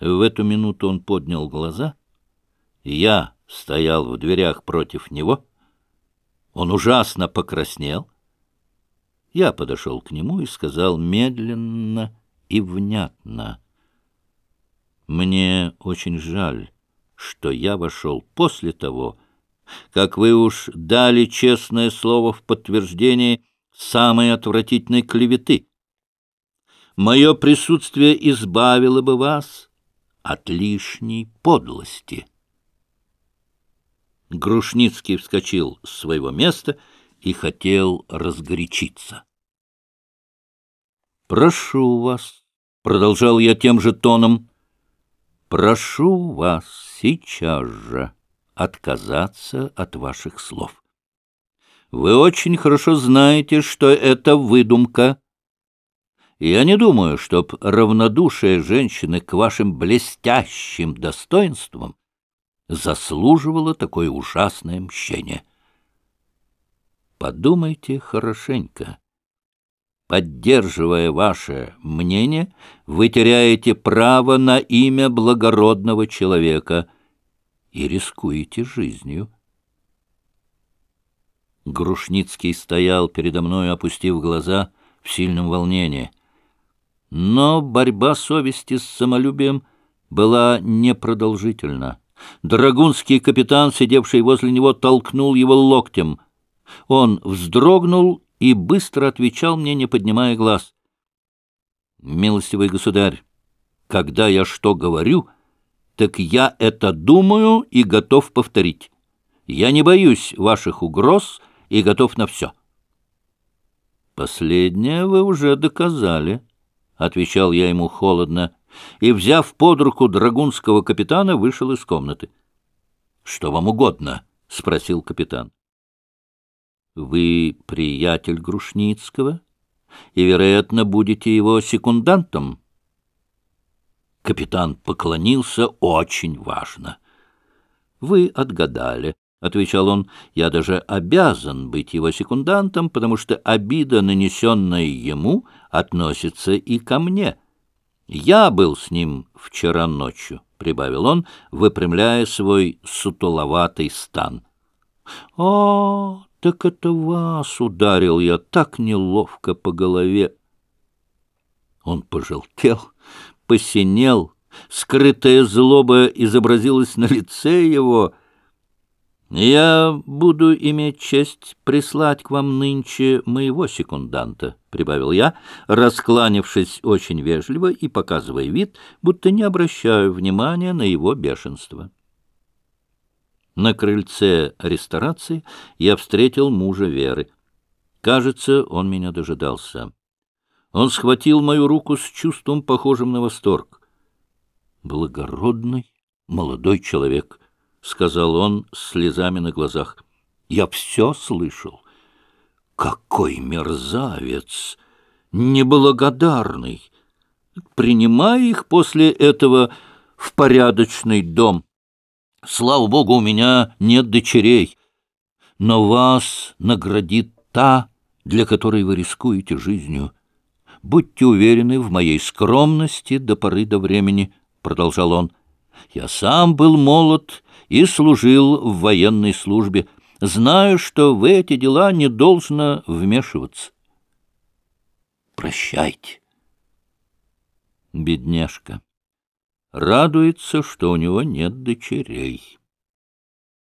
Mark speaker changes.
Speaker 1: В эту минуту он поднял глаза. Я стоял в дверях против него. Он ужасно покраснел. Я подошел к нему и сказал медленно и внятно. «Мне очень жаль, что я вошел после того, как вы уж дали честное слово в подтверждение самой отвратительной клеветы. Мое присутствие избавило бы вас от лишней подлости». Грушницкий вскочил с своего места и хотел разгорячиться. «Прошу вас», — продолжал я тем же тоном, — «прошу вас сейчас же отказаться от ваших слов. Вы очень хорошо знаете, что это выдумка. Я не думаю, чтоб равнодушие женщины к вашим блестящим достоинствам заслуживало такое ужасное мщение. Подумайте хорошенько. Поддерживая ваше мнение, вы теряете право на имя благородного человека и рискуете жизнью. Грушницкий стоял передо мной, опустив глаза в сильном волнении. Но борьба совести с самолюбием была непродолжительна. Драгунский капитан, сидевший возле него, толкнул его локтем — он вздрогнул и быстро отвечал мне, не поднимая глаз. «Милостивый государь, когда я что говорю, так я это думаю и готов повторить. Я не боюсь ваших угроз и готов на все». «Последнее вы уже доказали», — отвечал я ему холодно, и, взяв под руку драгунского капитана, вышел из комнаты. «Что вам угодно?» — спросил капитан. Вы приятель Грушницкого и, вероятно, будете его секундантом. Капитан поклонился очень важно. Вы отгадали, — отвечал он, — я даже обязан быть его секундантом, потому что обида, нанесенная ему, относится и ко мне. Я был с ним вчера ночью, — прибавил он, выпрямляя свой сутуловатый стан. — О, так это вас ударил я так неловко по голове. Он пожелтел, посинел, скрытая злоба изобразилась на лице его. «Я буду иметь честь прислать к вам нынче моего секунданта», — прибавил я, раскланившись очень вежливо и показывая вид, будто не обращаю внимания на его бешенство. На крыльце ресторации я встретил мужа Веры. Кажется, он меня дожидался. Он схватил мою руку с чувством, похожим на восторг. «Благородный молодой человек», — сказал он с слезами на глазах. «Я все слышал. Какой мерзавец! Неблагодарный! Принимай их после этого в порядочный дом». Слава богу, у меня нет дочерей, но вас наградит та, для которой вы рискуете жизнью. Будьте уверены в моей скромности до поры до времени, — продолжал он. Я сам был молод и служил в военной службе. Знаю, что в эти дела не должно вмешиваться. Прощайте. Бедняжка радуется, что у него нет дочерей.